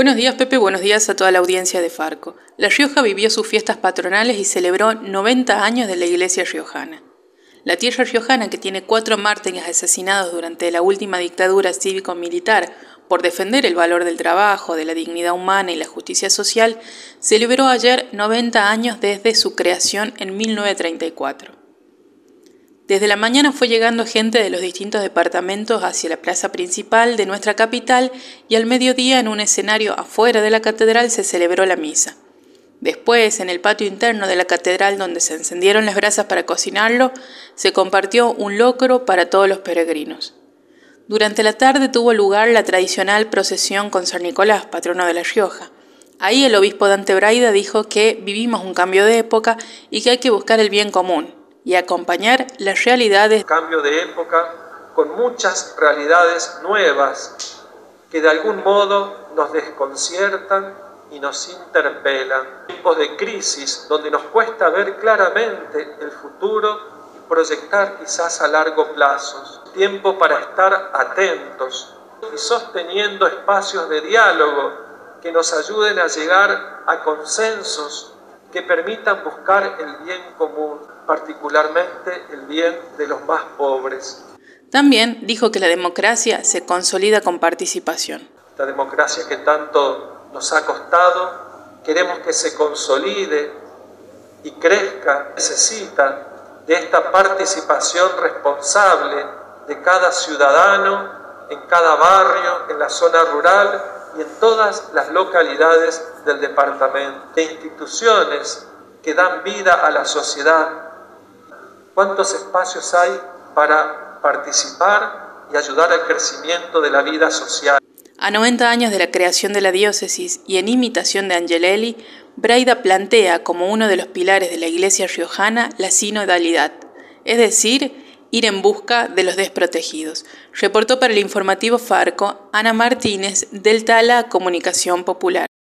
Buenos días Pepe, buenos días a toda la audiencia de Farco. La Rioja vivió sus fiestas patronales y celebró 90 años de la iglesia riojana. La tierra riojana, que tiene cuatro mártires asesinados durante la última dictadura cívico-militar por defender el valor del trabajo, de la dignidad humana y la justicia social, celebró ayer 90 años desde su creación en 1934. Desde la mañana fue llegando gente de los distintos departamentos hacia la plaza principal de nuestra capital y al mediodía en un escenario afuera de la catedral se celebró la misa. Después, en el patio interno de la catedral donde se encendieron las brasas para cocinarlo, se compartió un locro para todos los peregrinos. Durante la tarde tuvo lugar la tradicional procesión con San Nicolás, patrono de La Rioja. Ahí el obispo Dante Braida dijo que vivimos un cambio de época y que hay que buscar el bien común, y acompañar las realidades. Cambio de época con muchas realidades nuevas que de algún modo nos desconciertan y nos interpelan. Tiempos de crisis donde nos cuesta ver claramente el futuro y proyectar quizás a largo plazo. Tiempo para estar atentos y sosteniendo espacios de diálogo que nos ayuden a llegar a consensos que permitan buscar el bien común, particularmente el bien de los más pobres. También dijo que la democracia se consolida con participación. La democracia que tanto nos ha costado, queremos que se consolide y crezca, necesita de esta participación responsable de cada ciudadano, en cada barrio, en la zona rural y en todas las localidades del departamento, de instituciones que dan vida a la sociedad. ¿Cuántos espacios hay para participar y ayudar al crecimiento de la vida social? A 90 años de la creación de la diócesis y en imitación de Angelelli, Braida plantea como uno de los pilares de la iglesia riojana la sinodalidad, es decir, ir en busca de los desprotegidos. Reportó para el informativo Farco Ana Martínez del Tala Comunicación Popular.